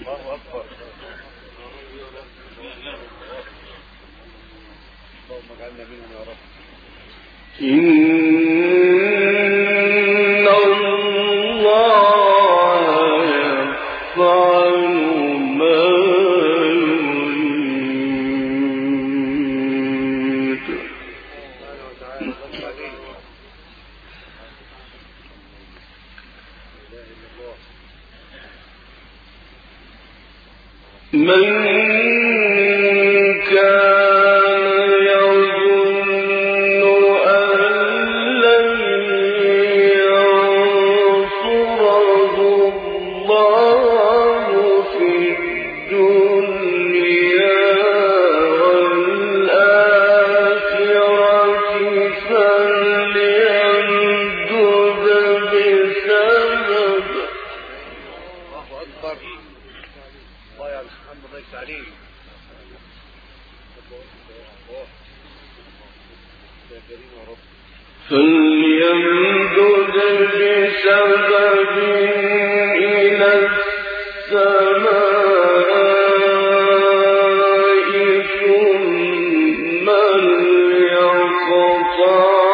الله أكبر. اللهم اجعلنا منهم يا رب. الجاهلين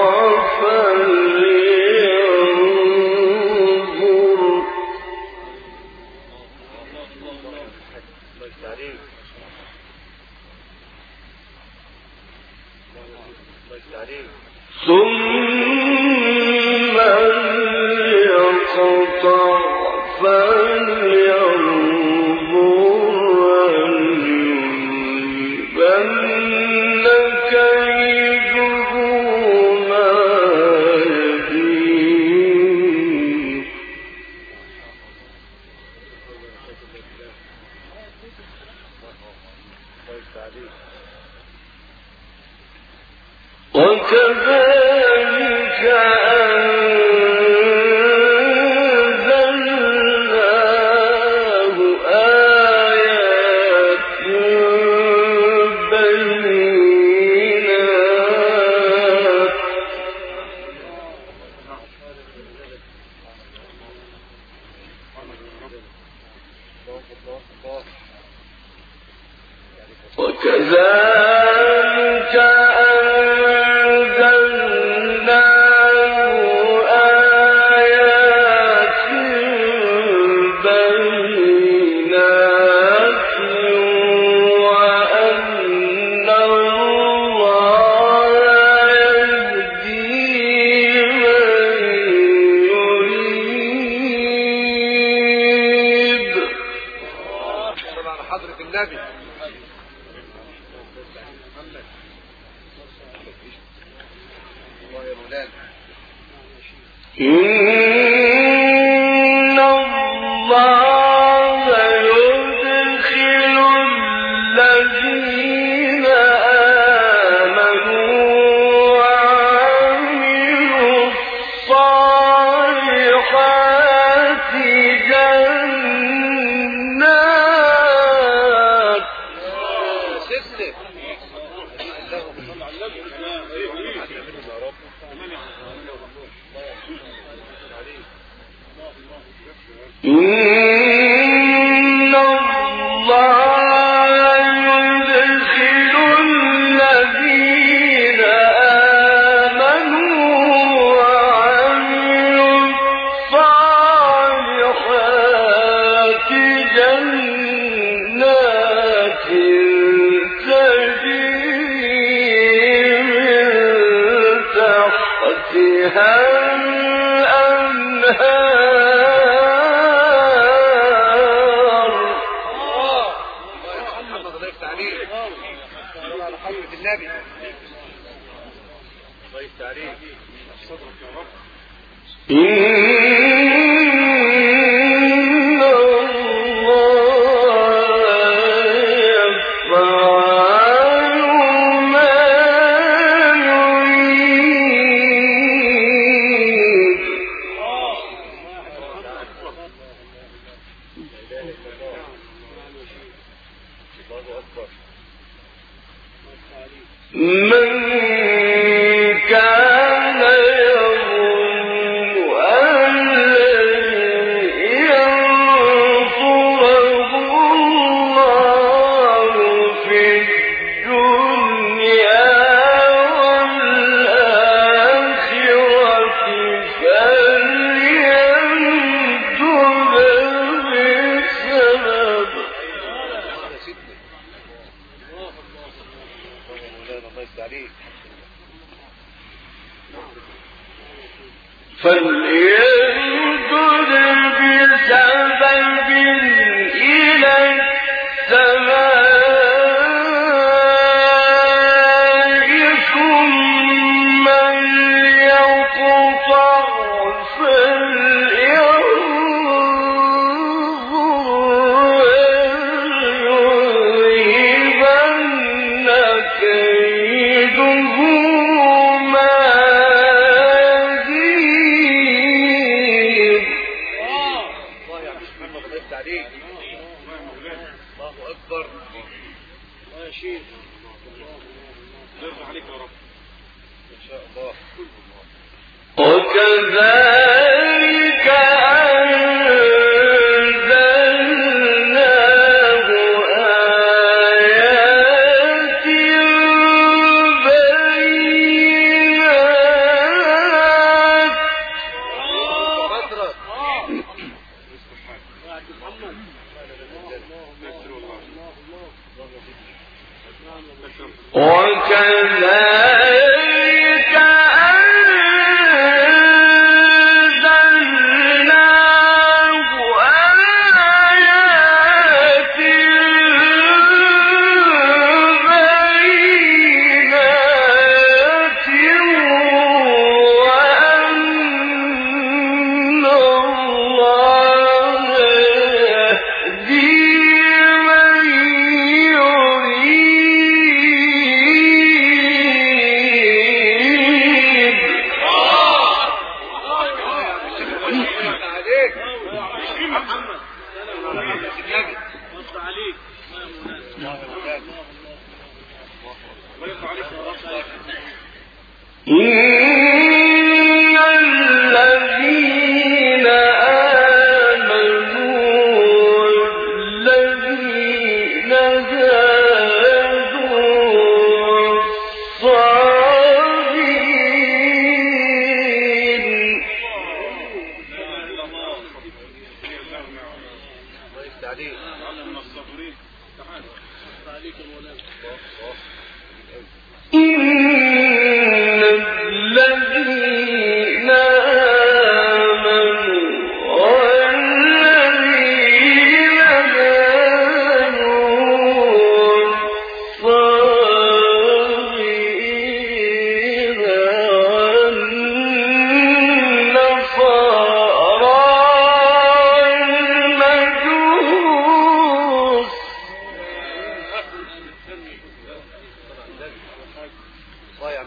تحتها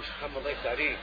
شيخ محمد الله يفتح عليك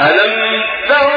ألم تر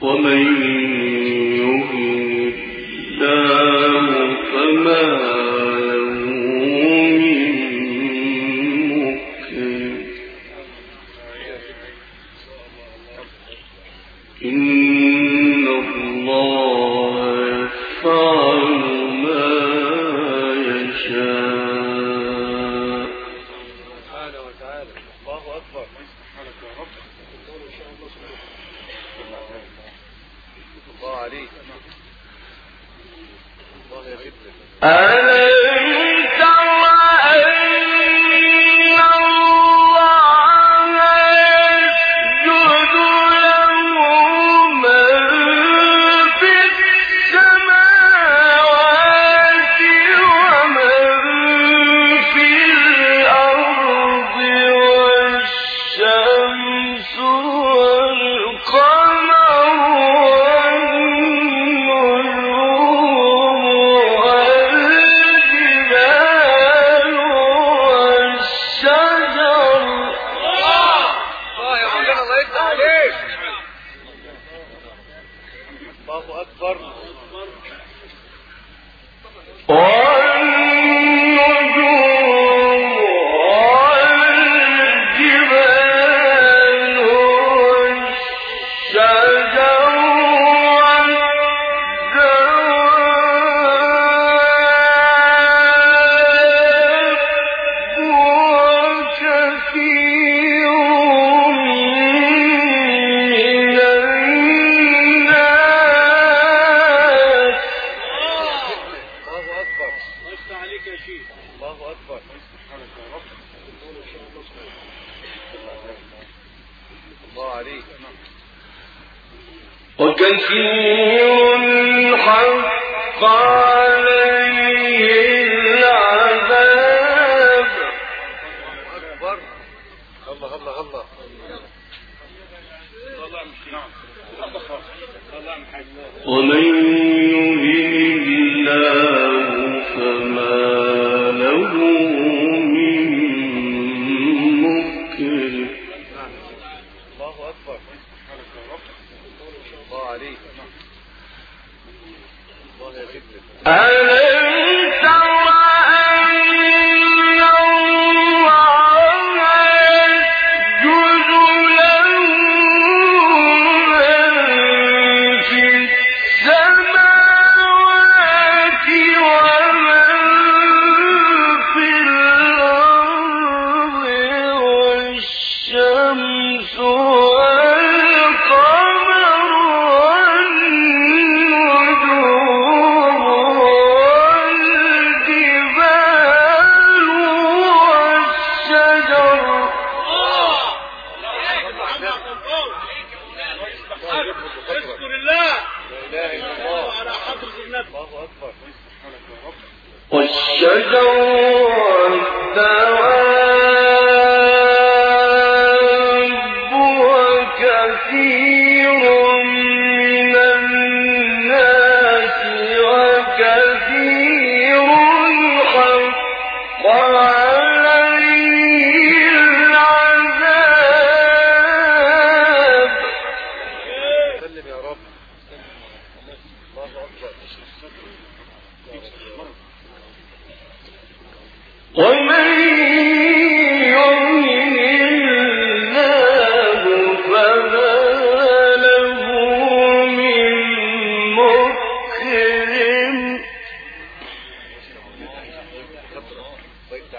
ومن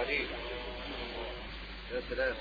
يا سلام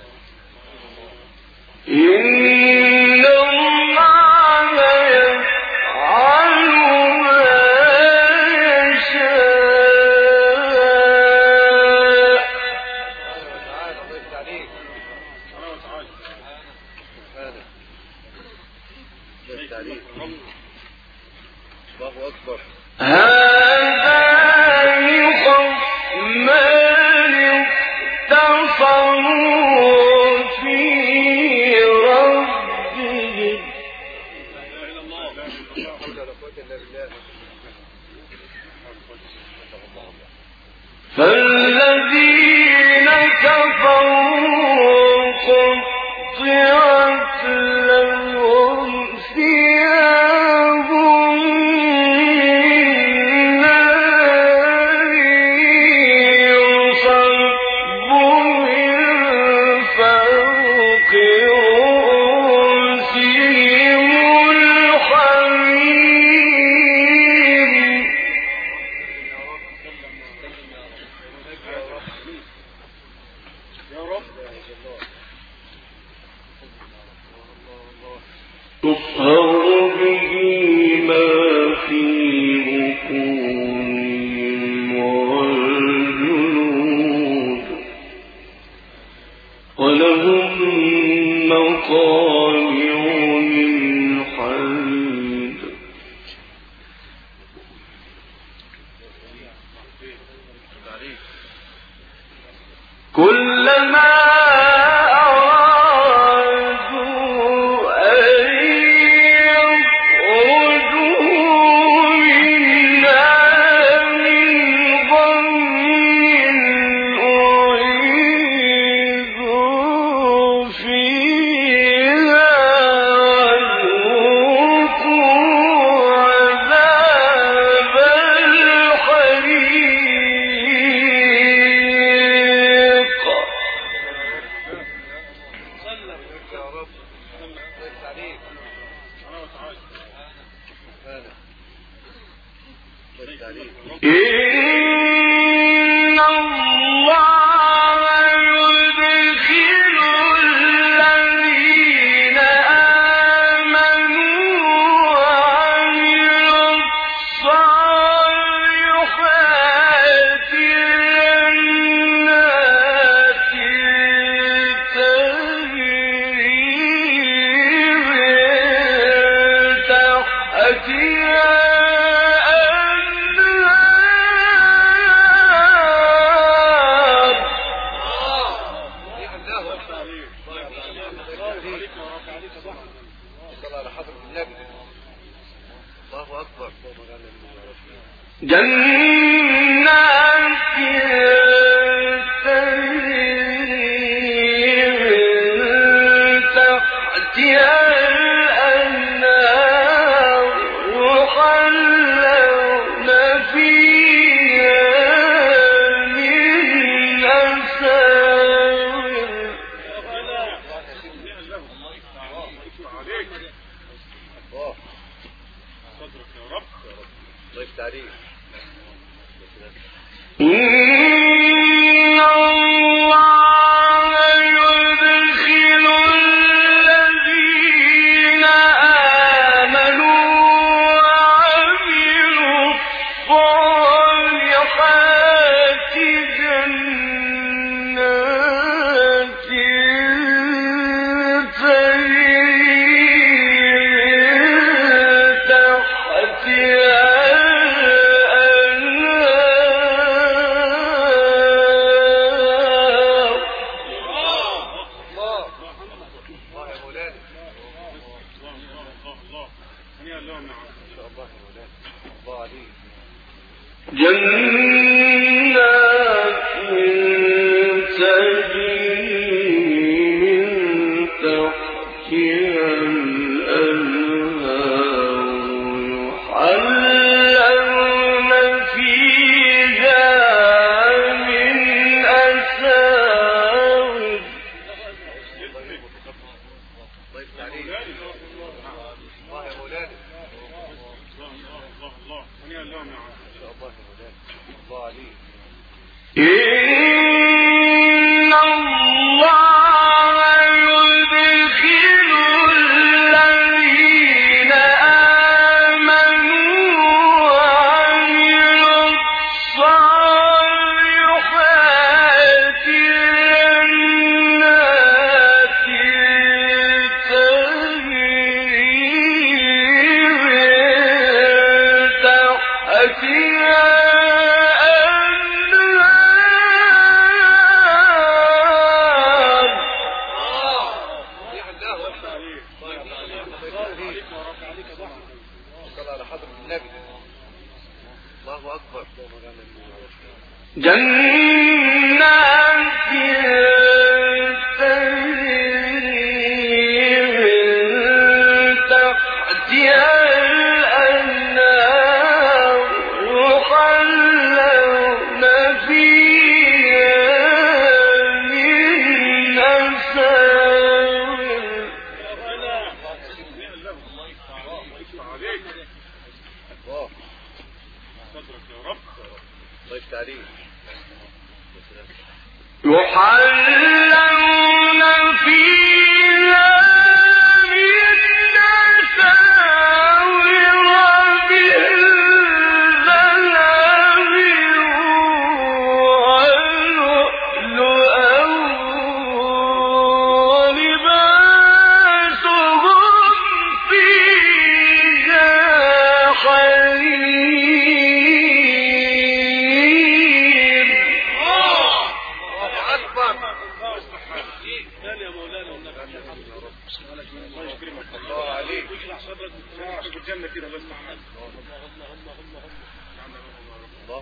人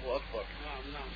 الله أكبر نعم نعم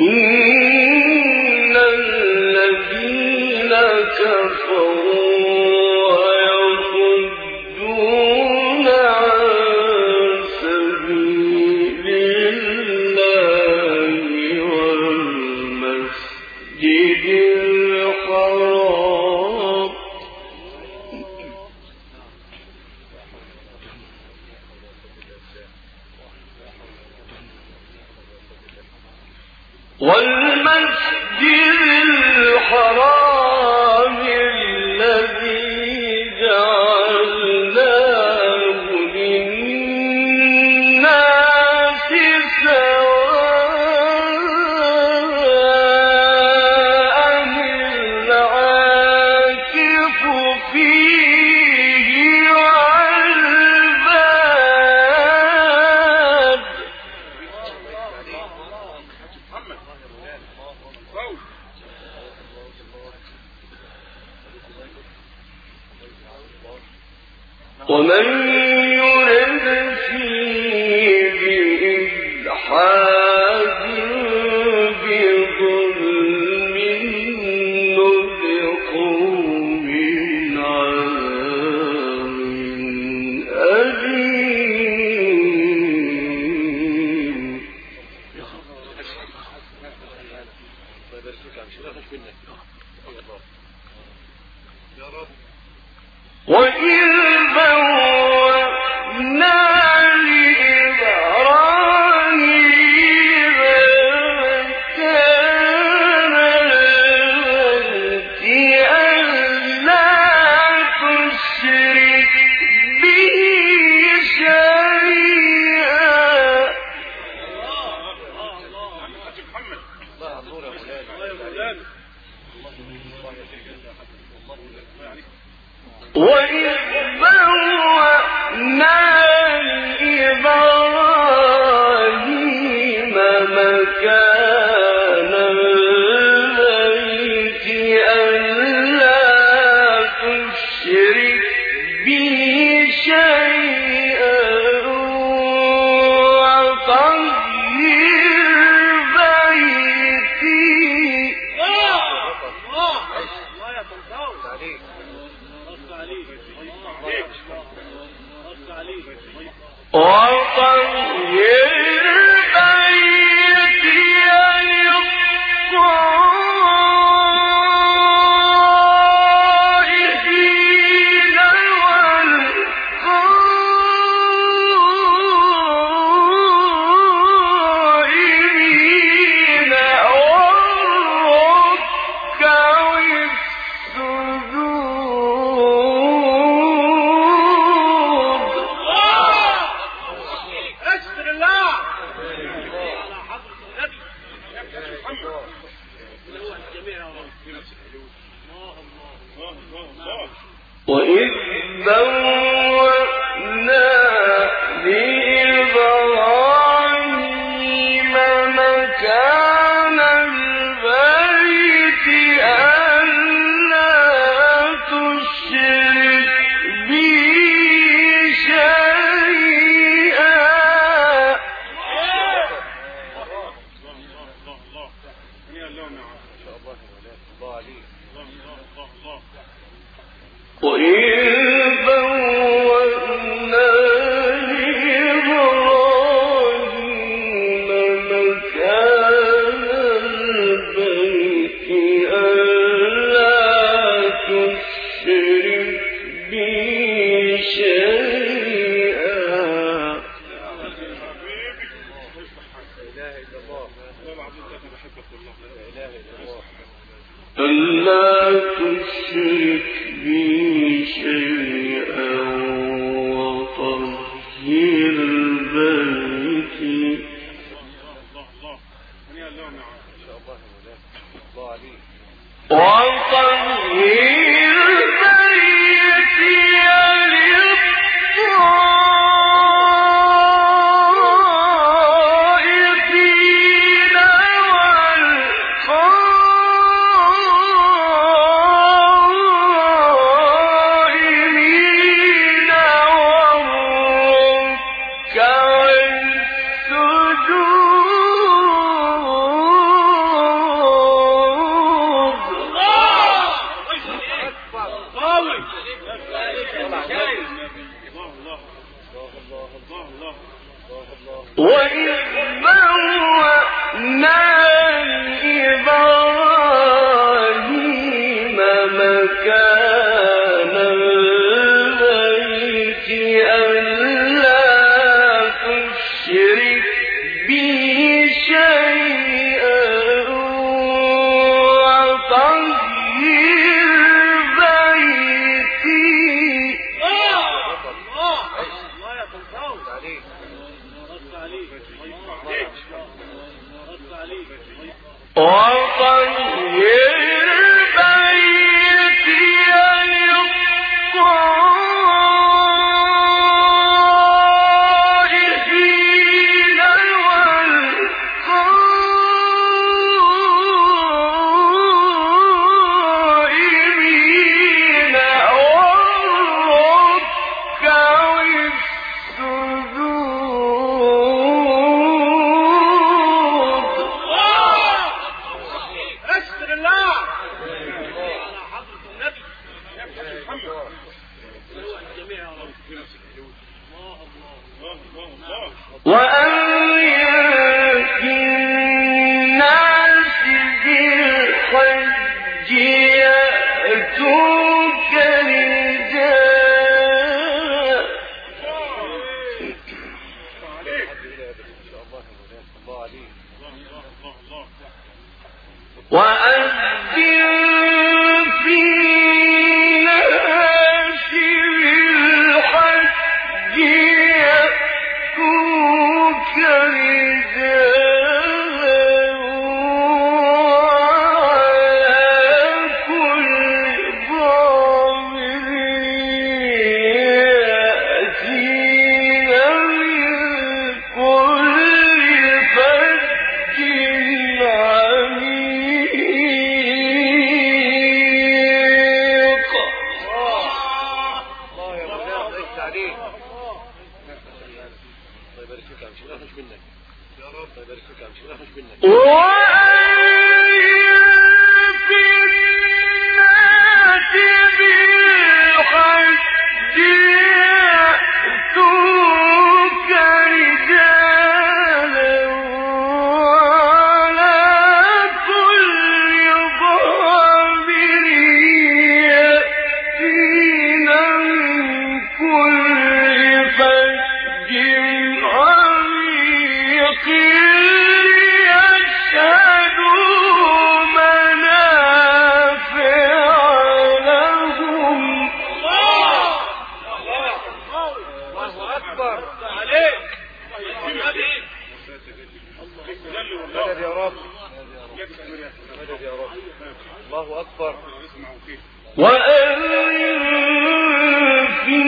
إن الذين كفروا all البيت الله عليك مدد يا رب. مدد يا رب الله أكبر. وأن في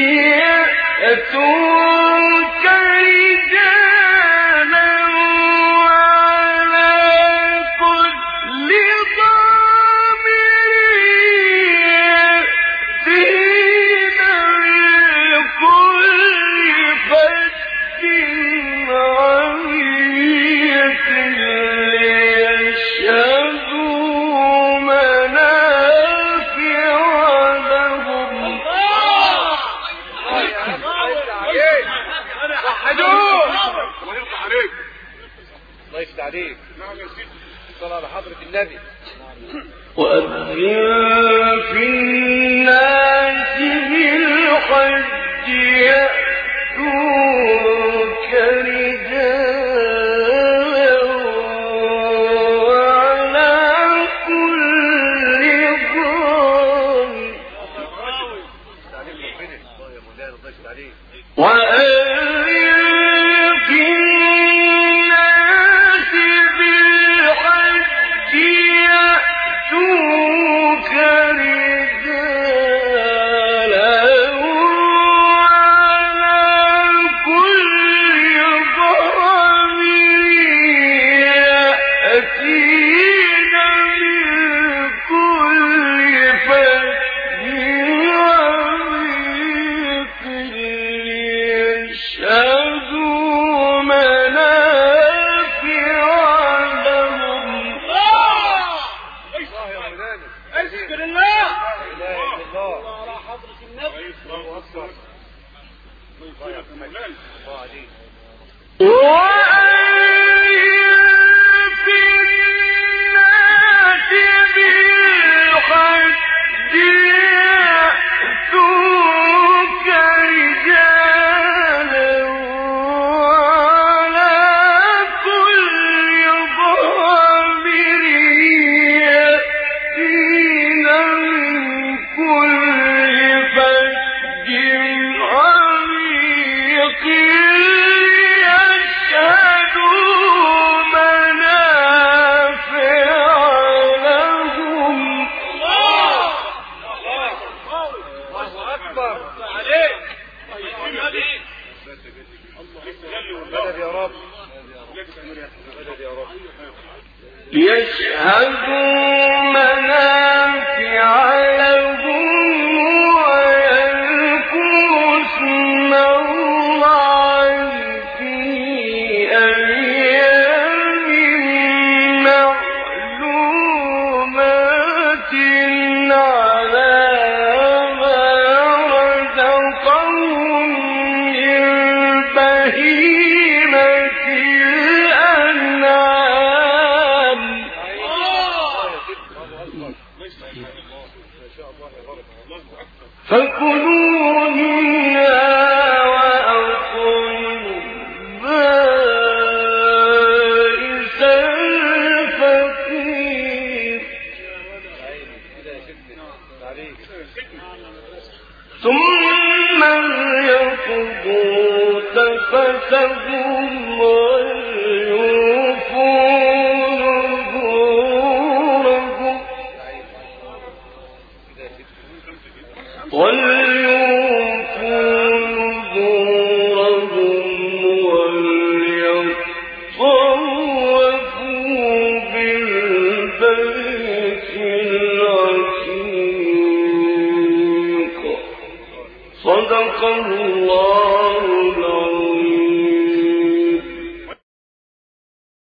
يأتون